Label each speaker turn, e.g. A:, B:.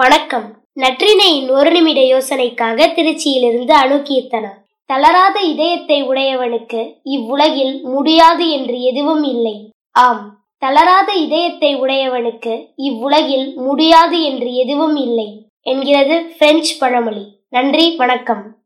A: வணக்கம். நற்றினையின் ஒரு நிமிட யோசனைக்காக திருச்சியிலிருந்து அணுகீர்த்தனா தளராத இதயத்தை உடையவனுக்கு இவ்வுலகில் முடியாது என்று எதுவும் இல்லை. ஆம் தளராத இதயத்தை உடையவனுக்கு இவ்வுலகில் முடியாது என்று எதுவும் இல்லை. என்கிறது பிரெஞ்சு பழமொழி. நன்றி வணக்கம்.